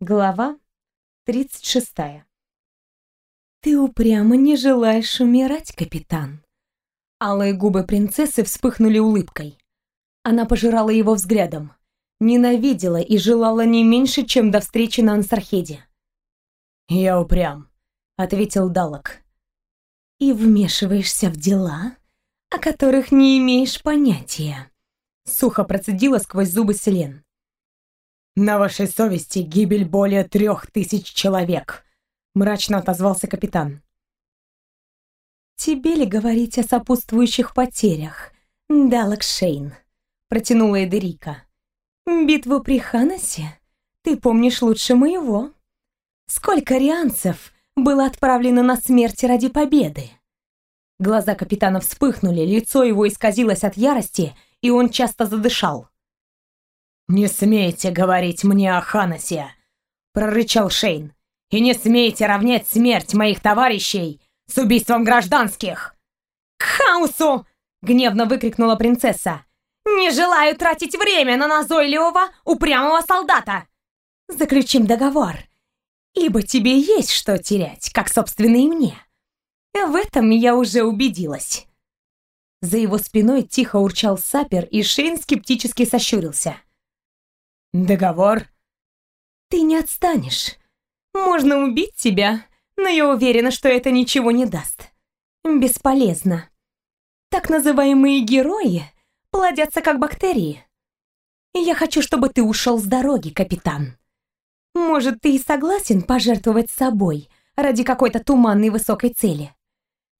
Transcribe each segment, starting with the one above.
Глава 36. Ты упрямо не желаешь умирать, капитан. Алые губы принцессы вспыхнули улыбкой. Она пожирала его взглядом, ненавидела и желала не меньше, чем до встречи на Ансархеде. «Я упрям», — ответил Далок. «И вмешиваешься в дела, о которых не имеешь понятия», — сухо процедила сквозь зубы Селен. «На вашей совести гибель более трех тысяч человек», — мрачно отозвался капитан. «Тебе ли говорить о сопутствующих потерях, Далак Шейн?» — протянула Эдерика. «Битву при Ханасе ты помнишь лучше моего. Сколько рианцев было отправлено на смерть ради победы?» Глаза капитана вспыхнули, лицо его исказилось от ярости, и он часто задышал. «Не смейте говорить мне о Ханасе!» — прорычал Шейн. «И не смейте равнять смерть моих товарищей с убийством гражданских!» «К хаосу!» — гневно выкрикнула принцесса. «Не желаю тратить время на назойливого, упрямого солдата! Заключим договор, ибо тебе есть что терять, как, собственно, и мне. В этом я уже убедилась». За его спиной тихо урчал сапер, и Шейн скептически сощурился. «Договор?» «Ты не отстанешь. Можно убить тебя, но я уверена, что это ничего не даст. Бесполезно. Так называемые герои плодятся как бактерии. Я хочу, чтобы ты ушел с дороги, капитан. Может, ты и согласен пожертвовать собой ради какой-то туманной высокой цели.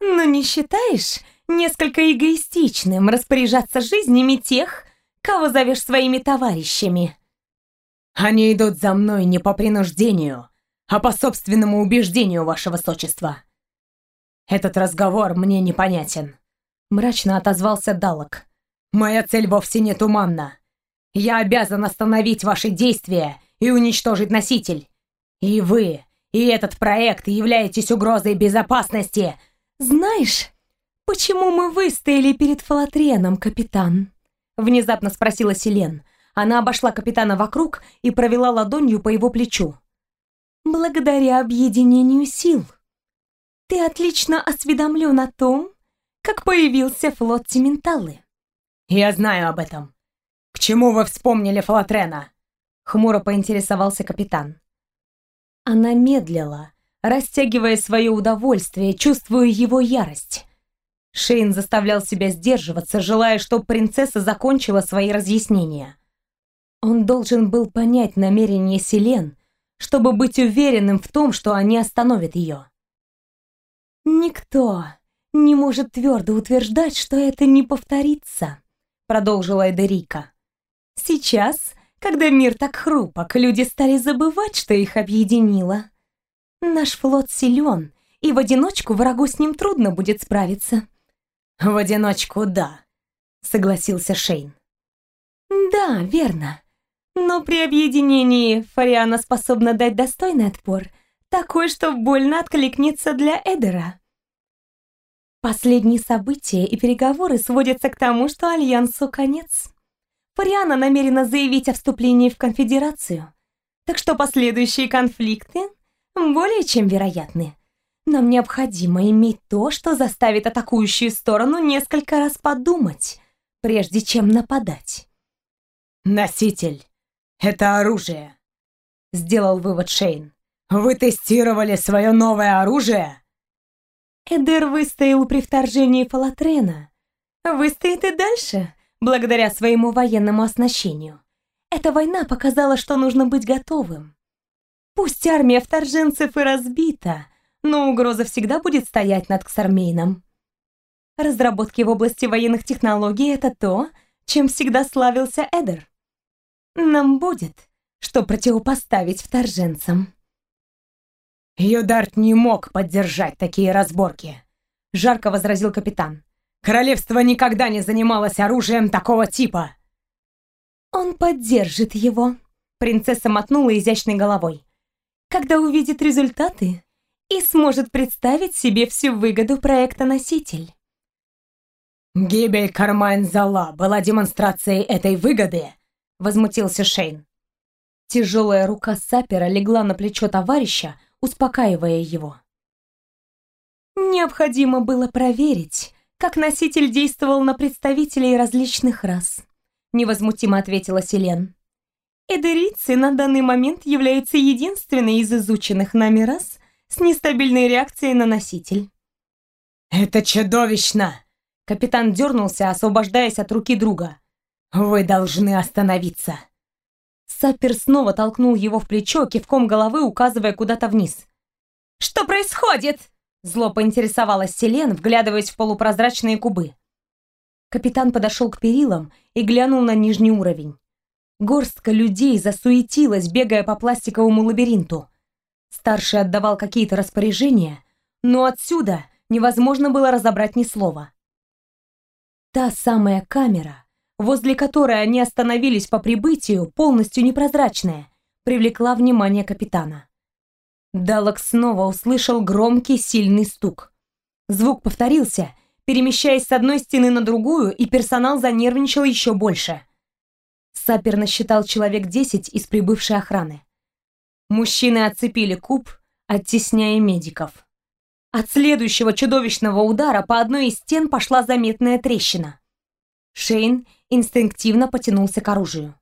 Но не считаешь несколько эгоистичным распоряжаться жизнями тех, кого зовешь своими товарищами?» Они идут за мной не по принуждению, а по собственному убеждению, ваше высочество. Этот разговор мне непонятен. Мрачно отозвался Далок. Моя цель вовсе не туманна. Я обязан остановить ваши действия и уничтожить носитель. И вы, и этот проект являетесь угрозой безопасности. Знаешь, почему мы выстояли перед Фалатреном, капитан? Внезапно спросила Селен. Она обошла капитана вокруг и провела ладонью по его плечу. «Благодаря объединению сил. Ты отлично осведомлен о том, как появился флот Тименталы». «Я знаю об этом. К чему вы вспомнили Флотрена?» Хмуро поинтересовался капитан. Она медлила, растягивая свое удовольствие, чувствуя его ярость. Шейн заставлял себя сдерживаться, желая, чтобы принцесса закончила свои разъяснения. Он должен был понять намерение Селен, чтобы быть уверенным в том, что они остановят ее. «Никто не может твердо утверждать, что это не повторится», продолжила Эдерика. «Сейчас, когда мир так хрупок, люди стали забывать, что их объединило. Наш флот силен, и в одиночку врагу с ним трудно будет справиться». «В одиночку, да», — согласился Шейн. «Да, верно. Но при объединении Фариана способна дать достойный отпор, такой, что больно откликнется для Эдера. Последние события и переговоры сводятся к тому, что Альянсу конец. Фариана намерена заявить о вступлении в конфедерацию, так что последующие конфликты более чем вероятны. Нам необходимо иметь то, что заставит атакующую сторону несколько раз подумать, прежде чем нападать. «Носитель!» «Это оружие», — сделал вывод Шейн. «Вы тестировали свое новое оружие?» Эдер выстоял при вторжении Фалатрена. Выстоит и дальше, благодаря своему военному оснащению. Эта война показала, что нужно быть готовым. Пусть армия вторженцев и разбита, но угроза всегда будет стоять над Ксармейном. Разработки в области военных технологий — это то, чем всегда славился Эдер. Нам будет, что противопоставить вторженцам. Юдарт не мог поддержать такие разборки, жарко возразил капитан. Королевство никогда не занималось оружием такого типа. Он поддержит его, принцесса мотнула изящной головой. Когда увидит результаты и сможет представить себе всю выгоду проекта «Носитель». Гибель Кармайн Зала была демонстрацией этой выгоды, возмутился Шейн. Тяжелая рука сапера легла на плечо товарища, успокаивая его. Необходимо было проверить, как носитель действовал на представителей различных рас, невозмутимо ответила Селен. Эдерийцы на данный момент являются единственной из изученных нами рас с нестабильной реакцией на носитель. «Это чудовищно!» Капитан дернулся, освобождаясь от руки друга. «Вы должны остановиться!» Саппер снова толкнул его в плечо, кивком головы указывая куда-то вниз. «Что происходит?» Зло поинтересовалась Селен, вглядываясь в полупрозрачные кубы. Капитан подошел к перилам и глянул на нижний уровень. Горстка людей засуетилась, бегая по пластиковому лабиринту. Старший отдавал какие-то распоряжения, но отсюда невозможно было разобрать ни слова. Та самая камера, возле которой они остановились по прибытию, полностью непрозрачная, привлекла внимание капитана. Далок снова услышал громкий сильный стук. Звук повторился, перемещаясь с одной стены на другую, и персонал занервничал еще больше. Сапер насчитал человек десять из прибывшей охраны. Мужчины отцепили куб, оттесняя медиков. От следующего чудовищного удара по одной из стен пошла заметная трещина. Шейн инстинктивно потянулся к оружию.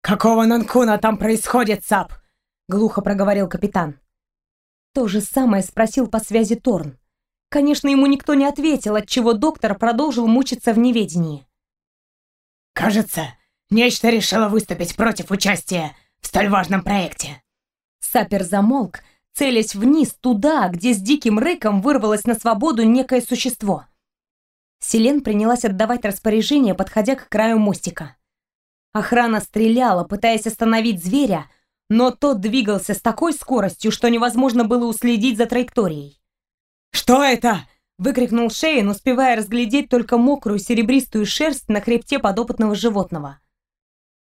«Какого нанкуна там происходит, Сап?» — глухо проговорил капитан. То же самое спросил по связи Торн. Конечно, ему никто не ответил, отчего доктор продолжил мучиться в неведении. «Кажется, нечто решило выступить против участия в столь важном проекте». Сапер замолк, целясь вниз, туда, где с диким рыком вырвалось на свободу некое существо. Селен принялась отдавать распоряжение, подходя к краю мостика. Охрана стреляла, пытаясь остановить зверя, но тот двигался с такой скоростью, что невозможно было уследить за траекторией. «Что это?» — выкрикнул Шейн, успевая разглядеть только мокрую серебристую шерсть на хребте подопытного животного.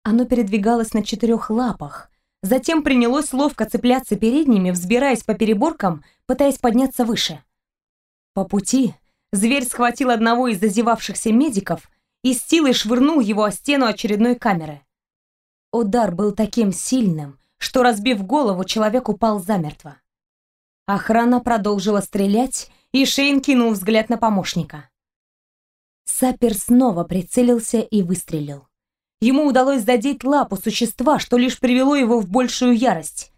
Оно передвигалось на четырех лапах, Затем принялось ловко цепляться передними, взбираясь по переборкам, пытаясь подняться выше. По пути зверь схватил одного из зазевавшихся медиков и с силой швырнул его о стену очередной камеры. Удар был таким сильным, что, разбив голову, человек упал замертво. Охрана продолжила стрелять, и Шейн кинул взгляд на помощника. Сапер снова прицелился и выстрелил. Ему удалось задеть лапу существа, что лишь привело его в большую ярость.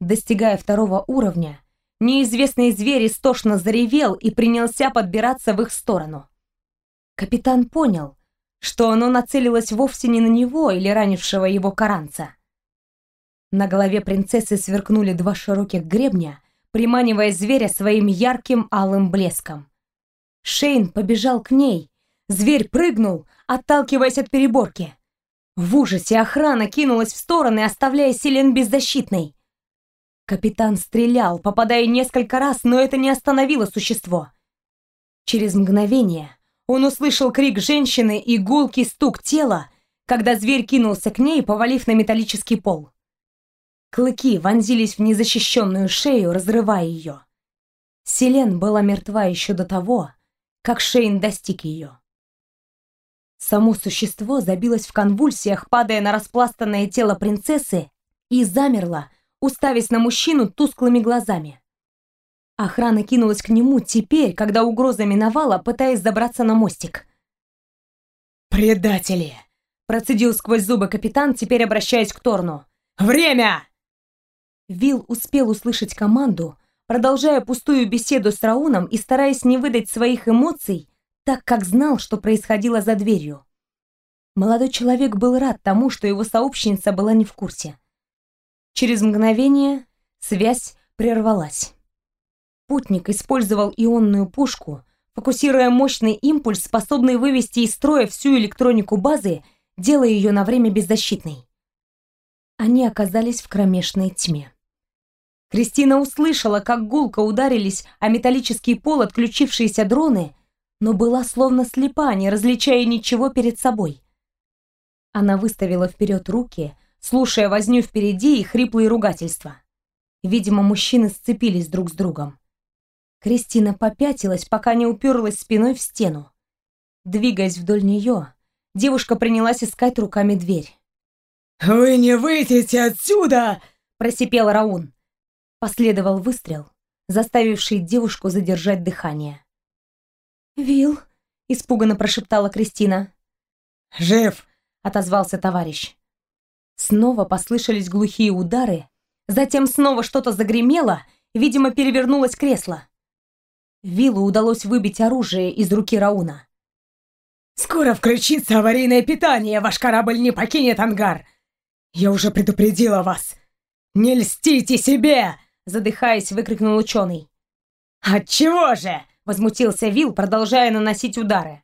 Достигая второго уровня, неизвестный зверь истошно заревел и принялся подбираться в их сторону. Капитан понял, что оно нацелилось вовсе не на него или ранившего его каранца. На голове принцессы сверкнули два широких гребня, приманивая зверя своим ярким алым блеском. Шейн побежал к ней. Зверь прыгнул, отталкиваясь от переборки. В ужасе охрана кинулась в стороны, оставляя Селен беззащитной. Капитан стрелял, попадая несколько раз, но это не остановило существо. Через мгновение он услышал крик женщины и гулкий стук тела, когда зверь кинулся к ней, повалив на металлический пол. Клыки вонзились в незащищенную шею, разрывая ее. Селен была мертва еще до того, как Шейн достиг ее. Само существо забилось в конвульсиях, падая на распластанное тело принцессы, и замерло, уставясь на мужчину тусклыми глазами. Охрана кинулась к нему теперь, когда угроза миновала, пытаясь забраться на мостик. «Предатели!» – процедил сквозь зубы капитан, теперь обращаясь к Торну. «Время!» Вил успел услышать команду, продолжая пустую беседу с Рауном и стараясь не выдать своих эмоций, так как знал, что происходило за дверью. Молодой человек был рад тому, что его сообщница была не в курсе. Через мгновение связь прервалась. Путник использовал ионную пушку, фокусируя мощный импульс, способный вывести из строя всю электронику базы, делая ее на время беззащитной. Они оказались в кромешной тьме. Кристина услышала, как гулко ударились о металлический пол отключившиеся дроны, но была словно слепа, не различая ничего перед собой. Она выставила вперед руки, слушая возню впереди и хриплые ругательства. Видимо, мужчины сцепились друг с другом. Кристина попятилась, пока не уперлась спиной в стену. Двигаясь вдоль нее, девушка принялась искать руками дверь. «Вы не выйдете отсюда!» — просипел Раун. Последовал выстрел, заставивший девушку задержать дыхание. «Вил!» — испуганно прошептала Кристина. «Жив!» — отозвался товарищ. Снова послышались глухие удары, затем снова что-то загремело, видимо, перевернулось кресло. Виллу удалось выбить оружие из руки Рауна. «Скоро включится аварийное питание, ваш корабль не покинет ангар! Я уже предупредила вас! Не льстите себе!» Задыхаясь, выкрикнул ученый. «Отчего же?» — возмутился Вил, продолжая наносить удары.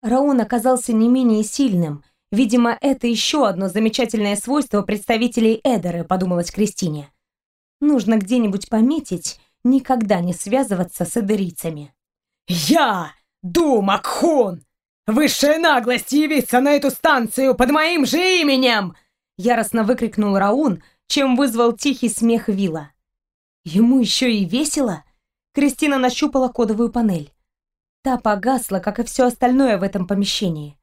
Раун оказался не менее сильным. Видимо, это еще одно замечательное свойство представителей Эдеры, подумалась Кристине. Нужно где-нибудь пометить, никогда не связываться с эдерийцами. «Я, Ду Макхун, Высшая наглость явиться на эту станцию под моим же именем!» Яростно выкрикнул Раун, чем вызвал тихий смех Вилла. Ему еще и весело. Кристина нащупала кодовую панель. Та погасла, как и все остальное в этом помещении.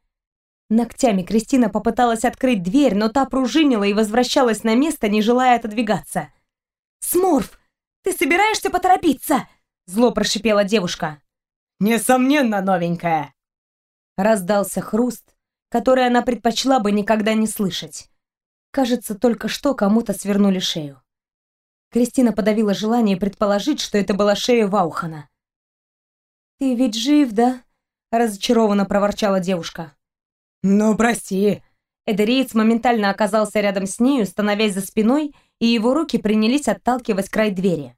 Ногтями Кристина попыталась открыть дверь, но та пружинила и возвращалась на место, не желая отодвигаться. «Смурф, ты собираешься поторопиться?» Зло прошипела девушка. «Несомненно, новенькая!» Раздался хруст, который она предпочла бы никогда не слышать. Кажется, только что кому-то свернули шею. Кристина подавила желание предположить, что это была шея Ваухана. «Ты ведь жив, да?» — разочарованно проворчала девушка. «Ну, прости». Эдериец моментально оказался рядом с нею, становясь за спиной, и его руки принялись отталкивать край двери.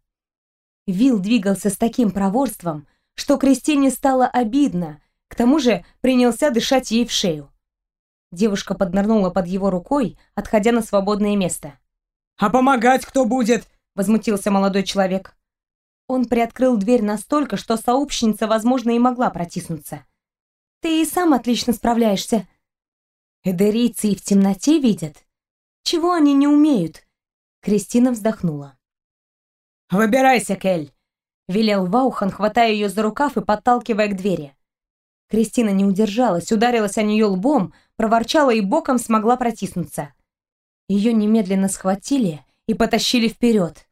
Вил двигался с таким проворством, что Кристине стало обидно, к тому же принялся дышать ей в шею. Девушка поднырнула под его рукой, отходя на свободное место. «А помогать кто будет?» — возмутился молодой человек. Он приоткрыл дверь настолько, что сообщница, возможно, и могла протиснуться. «Ты и сам отлично справляешься». «Эдерийцы и в темноте видят. Чего они не умеют?» Кристина вздохнула. «Выбирайся, Кель!» — велел Ваухан, хватая ее за рукав и подталкивая к двери. Кристина не удержалась, ударилась о нее лбом, проворчала и боком смогла протиснуться. Ее немедленно схватили и потащили вперед.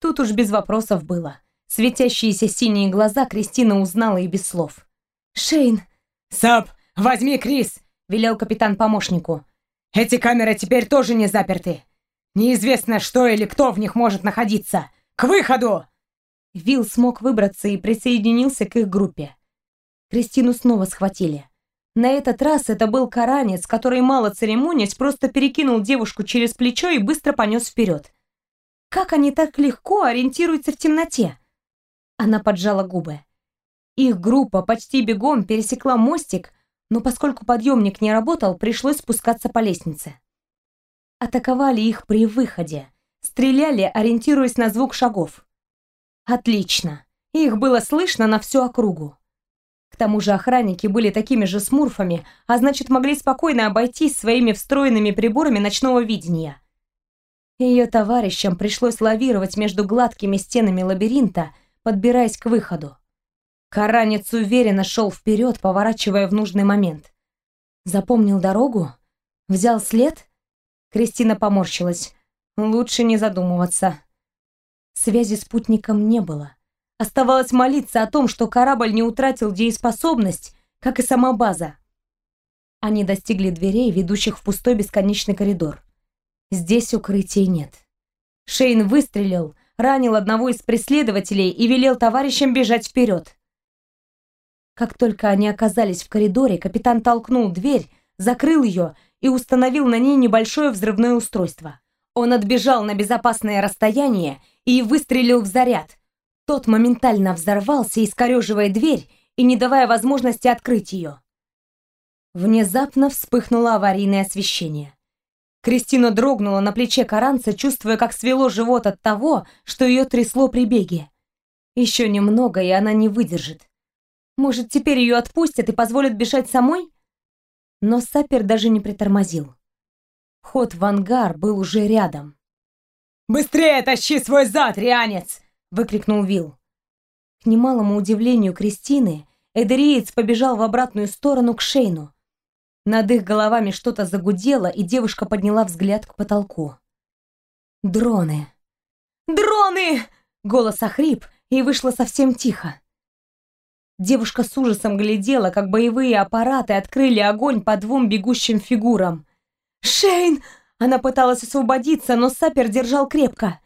Тут уж без вопросов было. Светящиеся синие глаза Кристина узнала и без слов. «Шейн!» «Сап, возьми Крис!» — велел капитан помощнику. «Эти камеры теперь тоже не заперты. Неизвестно, что или кто в них может находиться. К выходу!» Вилл смог выбраться и присоединился к их группе. Кристину снова схватили. На этот раз это был каранец, который, мало церемонясь, просто перекинул девушку через плечо и быстро понес вперед. Как они так легко ориентируются в темноте? Она поджала губы. Их группа почти бегом пересекла мостик, но поскольку подъемник не работал, пришлось спускаться по лестнице. Атаковали их при выходе. Стреляли, ориентируясь на звук шагов. Отлично. Их было слышно на всю округу. К тому же охранники были такими же смурфами, а значит могли спокойно обойтись своими встроенными приборами ночного видения. Ее товарищам пришлось лавировать между гладкими стенами лабиринта, подбираясь к выходу. Каранец уверенно шел вперед, поворачивая в нужный момент. Запомнил дорогу? Взял след? Кристина поморщилась. Лучше не задумываться. Связи с спутником не было. Оставалось молиться о том, что корабль не утратил дееспособность, как и сама база. Они достигли дверей, ведущих в пустой бесконечный коридор. Здесь укрытий нет. Шейн выстрелил, ранил одного из преследователей и велел товарищам бежать вперед. Как только они оказались в коридоре, капитан толкнул дверь, закрыл ее и установил на ней небольшое взрывное устройство. Он отбежал на безопасное расстояние и выстрелил в заряд, тот моментально взорвался, искореживая дверь и не давая возможности открыть ее. Внезапно вспыхнуло аварийное освещение. Кристина дрогнула на плече Каранца, чувствуя, как свело живот от того, что ее трясло при беге. Еще немного, и она не выдержит. Может, теперь ее отпустят и позволят бежать самой? Но Сапер даже не притормозил. Ход в ангар был уже рядом. «Быстрее тащи свой зад, рианец!» выкрикнул Вил. К немалому удивлению Кристины, Эдериец побежал в обратную сторону к Шейну. Над их головами что-то загудело, и девушка подняла взгляд к потолку. Дроны. «Дроны!» Голос охрип, и вышло совсем тихо. Девушка с ужасом глядела, как боевые аппараты открыли огонь по двум бегущим фигурам. «Шейн!» Она пыталась освободиться, но Сапер держал крепко.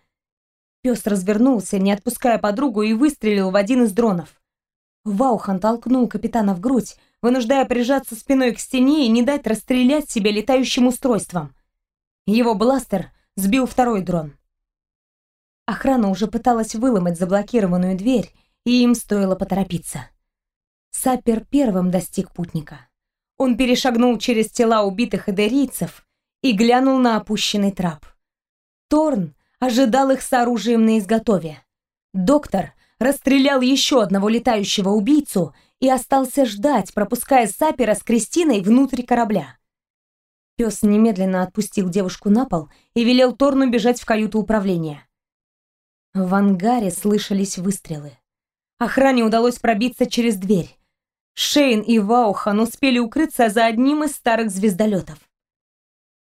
Пес развернулся, не отпуская подругу, и выстрелил в один из дронов. Ваухан толкнул капитана в грудь, вынуждая прижаться спиной к стене и не дать расстрелять себя летающим устройством. Его бластер сбил второй дрон. Охрана уже пыталась выломать заблокированную дверь, и им стоило поторопиться. Сапер первым достиг путника. Он перешагнул через тела убитых эдерийцев и глянул на опущенный трап. Торн ожидал их с оружием на изготове. Доктор расстрелял еще одного летающего убийцу и остался ждать, пропуская Сапера с Кристиной внутрь корабля. Пес немедленно отпустил девушку на пол и велел Торну бежать в каюту управления. В ангаре слышались выстрелы. Охране удалось пробиться через дверь. Шейн и Ваухан успели укрыться за одним из старых звездолетов.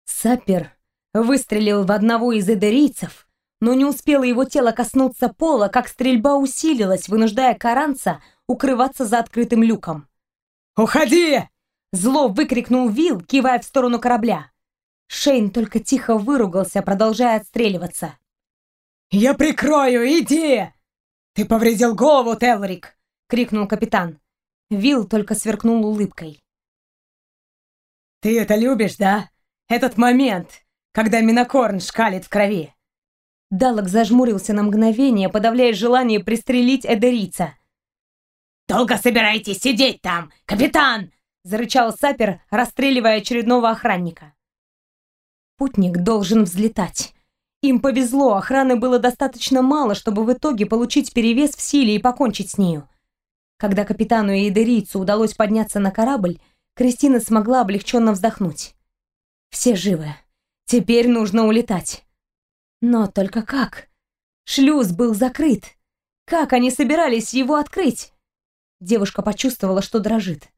Сапер выстрелил в одного из эдерийцев, но не успело его тело коснуться пола, как стрельба усилилась, вынуждая Каранца укрываться за открытым люком. «Уходи!» Зло выкрикнул Вил, кивая в сторону корабля. Шейн только тихо выругался, продолжая отстреливаться. «Я прикрою, иди!» «Ты повредил голову, Телрик!» — крикнул капитан. Вил только сверкнул улыбкой. «Ты это любишь, да? Этот момент, когда Минокорн шкалит в крови!» Далок зажмурился на мгновение, подавляя желание пристрелить Эдерица. «Долго собираетесь сидеть там, капитан?» — зарычал Сапер, расстреливая очередного охранника. Путник должен взлетать. Им повезло, охраны было достаточно мало, чтобы в итоге получить перевес в силе и покончить с нею. Когда капитану и Эдерийцу удалось подняться на корабль, Кристина смогла облегченно вздохнуть. Все живы. Теперь нужно улетать. Но только как? Шлюз был закрыт. Как они собирались его открыть? Девушка почувствовала, что дрожит.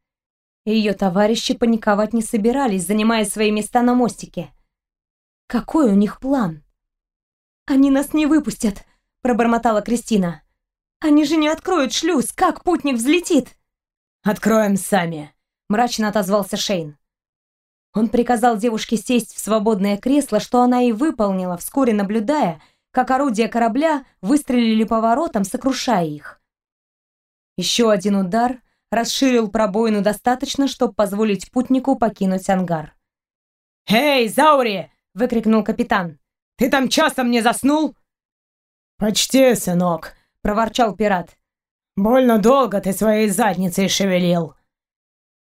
Ее товарищи паниковать не собирались, занимая свои места на мостике. Какой у них план? «Они нас не выпустят», — пробормотала Кристина. Они же не откроют шлюз. Как путник взлетит? Откроем сами, мрачно отозвался Шейн. Он приказал девушке сесть в свободное кресло, что она и выполнила, вскоре наблюдая, как орудия корабля выстрелили поворотом, сокрушая их. Еще один удар расширил пробоину достаточно, чтобы позволить путнику покинуть ангар. «Эй, Заури!» — выкрикнул капитан. «Ты там часом не заснул?» «Почти, сынок», проворчал пират. «Больно долго ты своей задницей шевелил».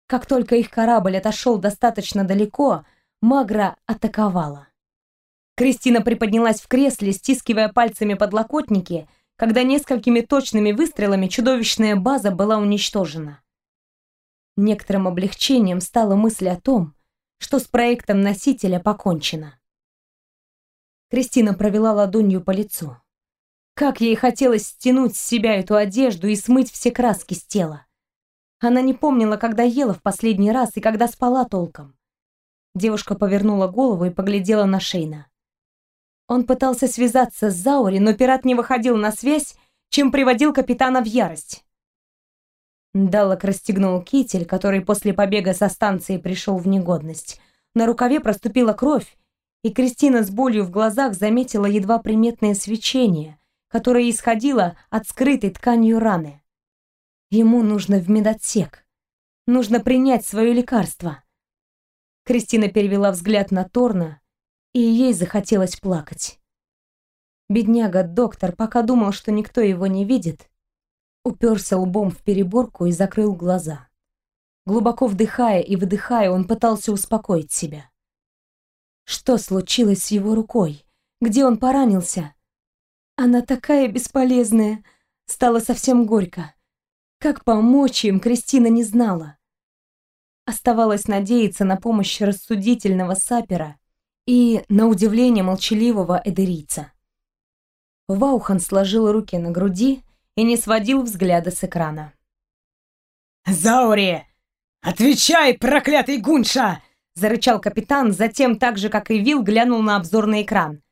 Как только их корабль отошел достаточно далеко, Магра атаковала. Кристина приподнялась в кресле, стискивая пальцами подлокотники, когда несколькими точными выстрелами чудовищная база была уничтожена. Некоторым облегчением стала мысль о том, что с проектом носителя покончено. Кристина провела ладонью по лицу. Как ей хотелось стянуть с себя эту одежду и смыть все краски с тела. Она не помнила, когда ела в последний раз и когда спала толком. Девушка повернула голову и поглядела на Шейна. Он пытался связаться с Заури, но пират не выходил на связь, чем приводил капитана в ярость. Даллок расстегнул китель, который после побега со станции пришел в негодность. На рукаве проступила кровь, и Кристина с болью в глазах заметила едва приметное свечение, которая исходила от скрытой тканью раны. Ему нужно в медотсек. Нужно принять свое лекарство. Кристина перевела взгляд на Торна, и ей захотелось плакать. Бедняга-доктор, пока думал, что никто его не видит, уперся лбом в переборку и закрыл глаза. Глубоко вдыхая и выдыхая, он пытался успокоить себя. Что случилось с его рукой? Где он поранился? Она такая бесполезная. Стало совсем горько. Как помочь им, Кристина не знала. Оставалось надеяться на помощь рассудительного сапера и, на удивление, молчаливого эдерийца. Ваухан сложил руки на груди и не сводил взгляда с экрана. «Заури! «Отвечай, проклятый Гунша!» — зарычал капитан, затем, так же, как и Вил, глянул на обзорный экран.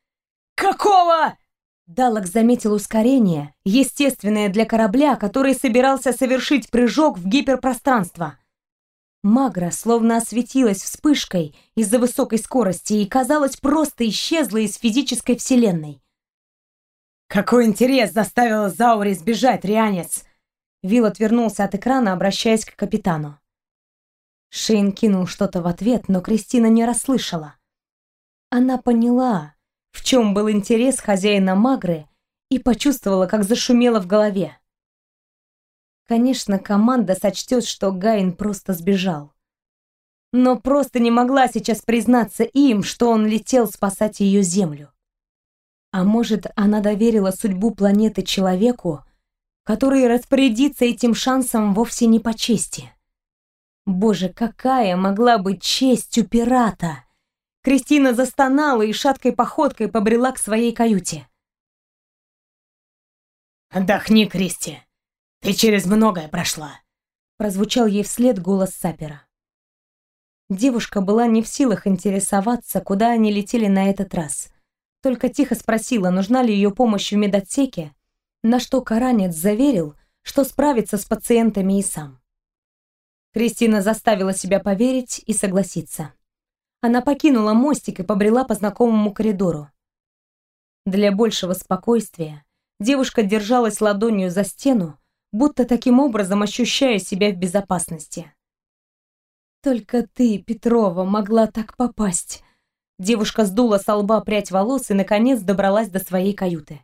«Какого?» Далок заметил ускорение, естественное для корабля, который собирался совершить прыжок в гиперпространство. Магра словно осветилась вспышкой из-за высокой скорости и, казалось, просто исчезла из физической вселенной. «Какой интерес заставил Заури сбежать, Рианец?» Вил отвернулся от экрана, обращаясь к капитану. Шейн кинул что-то в ответ, но Кристина не расслышала. Она поняла, в чем был интерес хозяина Магры, и почувствовала, как зашумело в голове. Конечно, команда сочтет, что Гайн просто сбежал. Но просто не могла сейчас признаться им, что он летел спасать ее Землю. А может, она доверила судьбу планеты человеку, который распорядится этим шансом вовсе не по чести. Боже, какая могла быть честь у пирата! Кристина застонала и шаткой походкой побрела к своей каюте. «Отдохни, Кристи. Ты через многое прошла», — прозвучал ей вслед голос Сапера. Девушка была не в силах интересоваться, куда они летели на этот раз. Только тихо спросила, нужна ли ее помощь в медотсеке, на что Каранец заверил, что справится с пациентами и сам. Кристина заставила себя поверить и согласиться. Она покинула мостик и побрела по знакомому коридору. Для большего спокойствия девушка держалась ладонью за стену, будто таким образом ощущая себя в безопасности. «Только ты, Петрова, могла так попасть!» Девушка сдула с лба прядь волос и, наконец, добралась до своей каюты.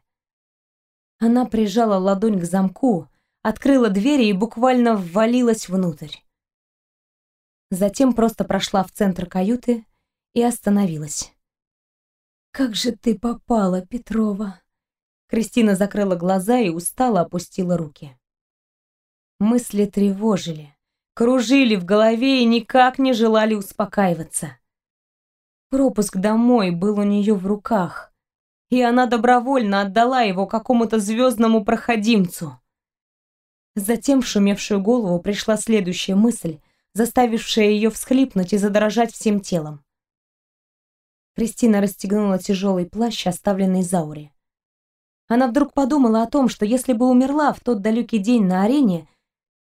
Она прижала ладонь к замку, открыла двери и буквально ввалилась внутрь. Затем просто прошла в центр каюты и остановилась. «Как же ты попала, Петрова?» Кристина закрыла глаза и устало опустила руки. Мысли тревожили, кружили в голове и никак не желали успокаиваться. Пропуск домой был у нее в руках, и она добровольно отдала его какому-то звездному проходимцу. Затем в шумевшую голову пришла следующая мысль, заставившая ее всхлипнуть и задрожать всем телом. Кристина расстегнула тяжелый плащ, оставленный Зауре. Она вдруг подумала о том, что если бы умерла в тот далекий день на арене,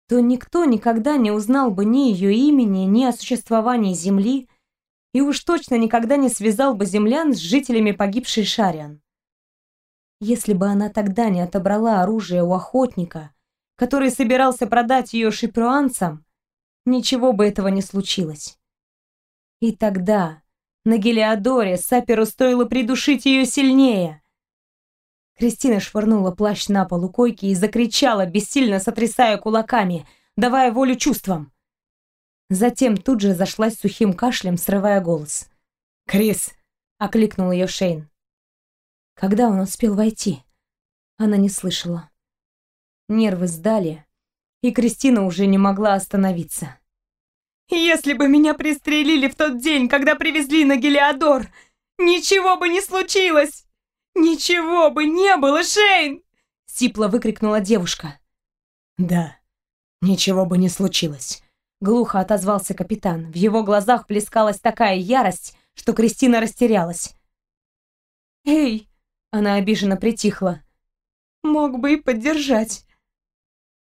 то никто никогда не узнал бы ни ее имени, ни о существовании Земли, и уж точно никогда не связал бы землян с жителями погибшей Шариан. Если бы она тогда не отобрала оружие у охотника, который собирался продать ее шипруанцам, ничего бы этого не случилось. И тогда на Гелиодоре Саперу стоило придушить ее сильнее. Кристина швырнула плащ на полу койки и закричала, бессильно сотрясая кулаками, давая волю чувствам. Затем тут же зашлась сухим кашлем, срывая голос. «Крис!» — окликнул ее Шейн. Когда он успел войти? Она не слышала. Нервы сдали, и Кристина уже не могла остановиться. «Если бы меня пристрелили в тот день, когда привезли на Гелиодор, ничего бы не случилось! Ничего бы не было, Шейн!» Сипло выкрикнула девушка. «Да, ничего бы не случилось. Глухо отозвался капитан. В его глазах плескалась такая ярость, что Кристина растерялась. «Эй!» — она обиженно притихла. «Мог бы и поддержать».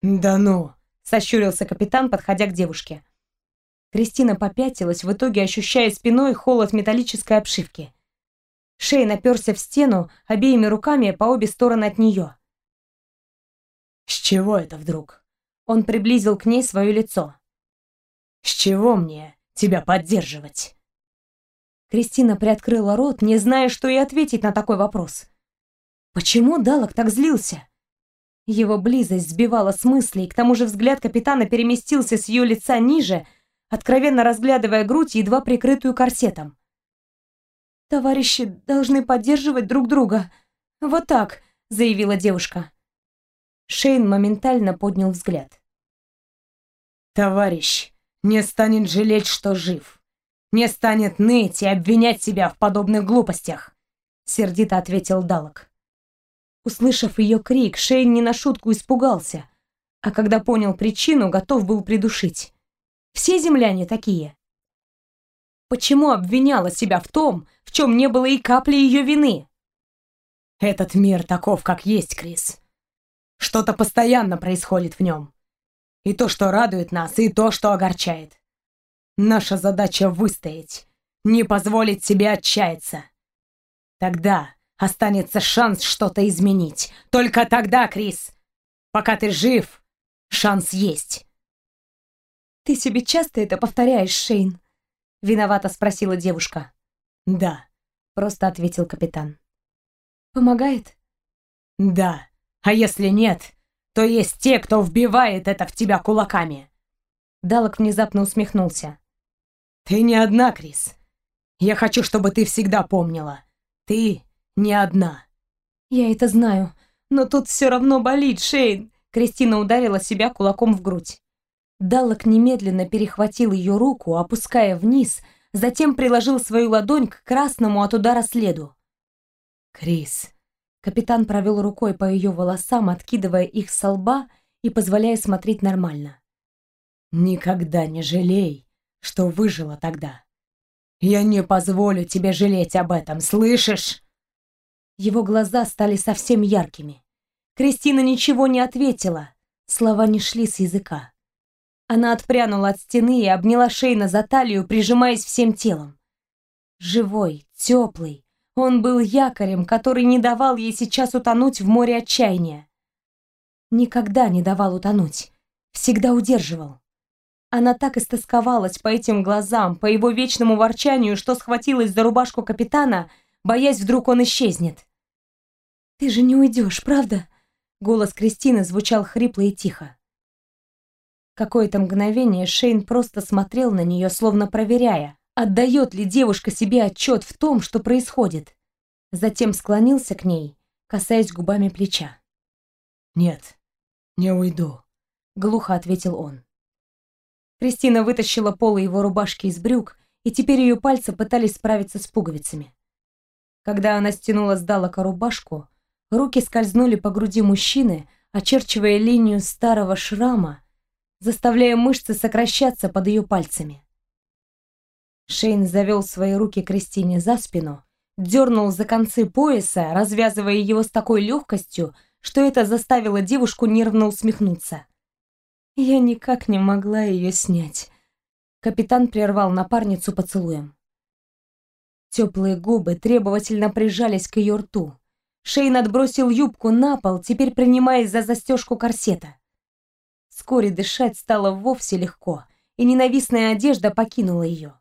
«Да ну!» — сощурился капитан, подходя к девушке. Кристина попятилась, в итоге ощущая спиной холод металлической обшивки. Шей наперся в стену обеими руками по обе стороны от нее. «С чего это вдруг?» Он приблизил к ней свое лицо. С чего мне тебя поддерживать?» Кристина приоткрыла рот, не зная, что и ответить на такой вопрос. Почему Далок так злился? Его близость сбивала с мыслей, к тому же взгляд капитана переместился с ее лица ниже, откровенно разглядывая грудь, едва прикрытую корсетом. «Товарищи должны поддерживать друг друга. Вот так», — заявила девушка. Шейн моментально поднял взгляд. «Товарищ, не станет жалеть, что жив. Не станет ныть и обвинять себя в подобных глупостях, сердито ответил Далок. Услышав ее крик, Шейн не на шутку испугался, а когда понял причину, готов был придушить. Все земляне такие. Почему обвиняла себя в том, в чем не было и капли ее вины? Этот мир таков, как есть, Крис. Что-то постоянно происходит в нем. И то, что радует нас, и то, что огорчает. Наша задача выстоять, не позволить себе отчаяться. Тогда останется шанс что-то изменить. Только тогда, Крис. Пока ты жив, шанс есть. Ты себе часто это повторяешь, Шейн? Виновато спросила девушка. Да, просто ответил капитан. Помогает? Да. А если нет, то есть те, кто вбивает это в тебя кулаками. Далок внезапно усмехнулся. Ты не одна, Крис. Я хочу, чтобы ты всегда помнила. Ты не одна. Я это знаю, но тут все равно болит, Шейн. Кристина ударила себя кулаком в грудь. Даллок немедленно перехватил ее руку, опуская вниз, затем приложил свою ладонь к красному от удара следу. «Крис, Капитан провел рукой по ее волосам, откидывая их со лба и позволяя смотреть нормально. «Никогда не жалей, что выжила тогда. Я не позволю тебе жалеть об этом, слышишь?» Его глаза стали совсем яркими. Кристина ничего не ответила, слова не шли с языка. Она отпрянула от стены и обняла Шейна за талию, прижимаясь всем телом. Живой, теплый, он был якорем, который не давал ей сейчас утонуть в море отчаяния. Никогда не давал утонуть, всегда удерживал. Она так истосковалась по этим глазам, по его вечному ворчанию, что схватилась за рубашку капитана, боясь, вдруг он исчезнет. «Ты же не уйдешь, правда?» Голос Кристины звучал хрипло и тихо. Какое-то мгновение Шейн просто смотрел на нее, словно проверяя, Отдает ли девушка себе отчет в том, что происходит? Затем склонился к ней, касаясь губами плеча. «Нет, не уйду», — глухо ответил он. Кристина вытащила полы его рубашки из брюк, и теперь ее пальцы пытались справиться с пуговицами. Когда она стянула с Далока рубашку, руки скользнули по груди мужчины, очерчивая линию старого шрама, заставляя мышцы сокращаться под ее пальцами. Шейн завел свои руки Кристине за спину, дернул за концы пояса, развязывая его с такой легкостью, что это заставило девушку нервно усмехнуться. Я никак не могла ее снять. Капитан прервал напарницу поцелуем. Теплые губы требовательно прижались к ее рту. Шейн отбросил юбку на пол, теперь принимаясь за застежку корсета. Вскоре дышать стало вовсе легко, и ненавистная одежда покинула ее.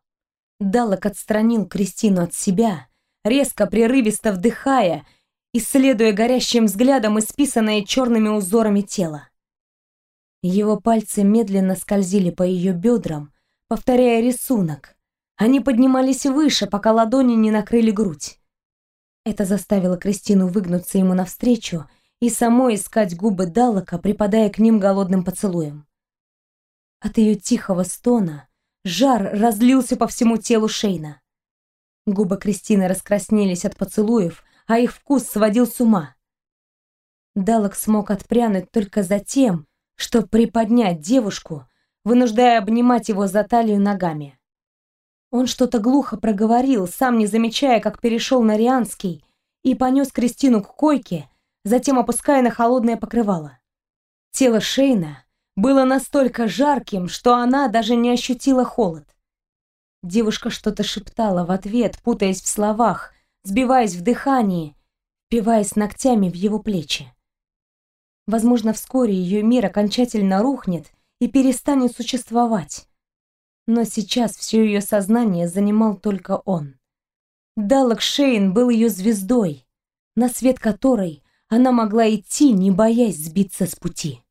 Далок отстранил Кристину от себя, резко, прерывисто вдыхая, исследуя горящим взглядом исписанное черными узорами тело. Его пальцы медленно скользили по ее бедрам, повторяя рисунок. Они поднимались выше, пока ладони не накрыли грудь. Это заставило Кристину выгнуться ему навстречу и самой искать губы Даллока, припадая к ним голодным поцелуем. От ее тихого стона Жар разлился по всему телу Шейна. Губы Кристины раскраснелись от поцелуев, а их вкус сводил с ума. Далок смог отпрянуть только за тем, чтобы приподнять девушку, вынуждая обнимать его за талию ногами. Он что-то глухо проговорил, сам не замечая, как перешел на Рианский, и понес Кристину к койке, затем опуская на холодное покрывало. Тело Шейна было настолько жарким, что она даже не ощутила холод. Девушка что-то шептала в ответ, путаясь в словах, сбиваясь в дыхании, впиваясь ногтями в его плечи. Возможно, вскоре ее мир окончательно рухнет и перестанет существовать. Но сейчас все ее сознание занимал только он. Далок Шейн был ее звездой, на свет которой она могла идти, не боясь сбиться с пути.